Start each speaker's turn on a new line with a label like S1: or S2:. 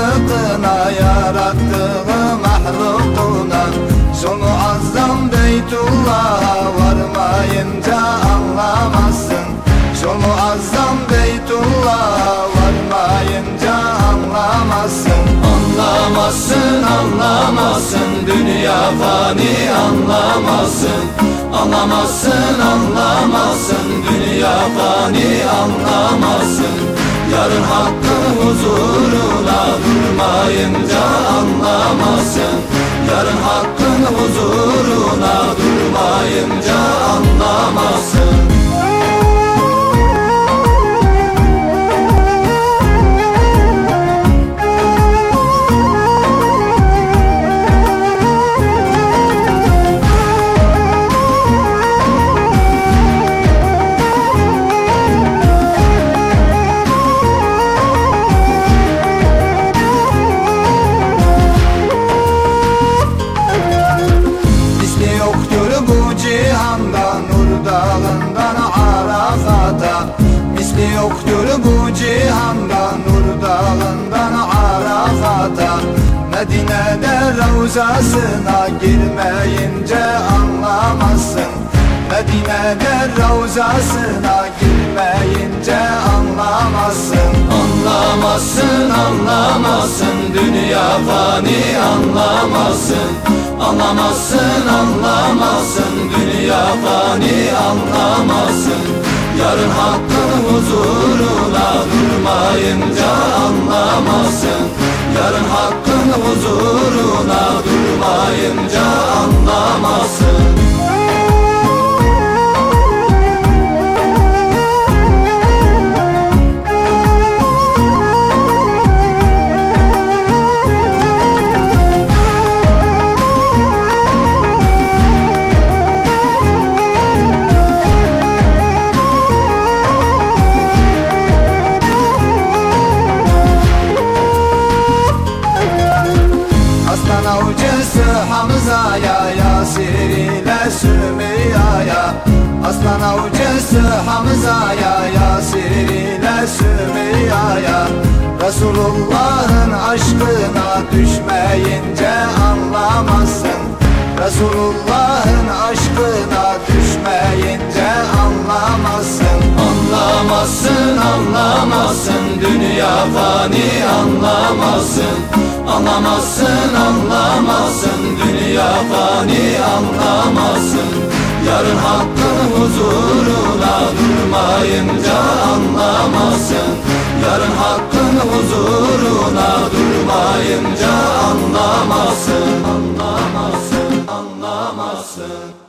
S1: yaratığına Yarattığı mahlukuna Sonu azam Beytullah'a varmayınca anlamazsın. Sonu azam Beytullah'a varmayınca anlamazsın.
S2: Anlamazsın anlamazsın dünya fani anlamazsın. Anlamazsın anlamazsın dünya fani anlamazsın. Yarın hakkı huzur durmayınca anlamazsın. Yarın hakkın huzuruna durmayınca
S1: Medine'de ravzasına girmeyince anlamazsın. Medine'de ravzasına girmeyince anlamazsın.
S2: Anlamazsın anlamazsın. Dünya fani anlamazsın. Anlamazsın anlamazsın. Dünya fani anlamazsın. Yarın hakkın huzuruna durmayınca anlamazsın. Yarın hakkın huzuruna durmayınca anlamazsın
S1: avcısı Hamza'ya Yasir ile Sümeyya'ya Aslan avcısı Hamza'ya Yasir ile Sümeyya'ya Resulullah'ın aşkına düşmeyince anlamazsın. Resulullah'ın aşkına düşmeyince anlamazsın.
S2: Anlamazsın anlamazsın. Dünya fani anlamazsın. Anlamazsın anlamazsın varsın Yarın hakkın huzuruna durmayınca anlamazsın Yarın hakkın huzuruna durmayınca anlamazsın Anlamazsın, anlamazsın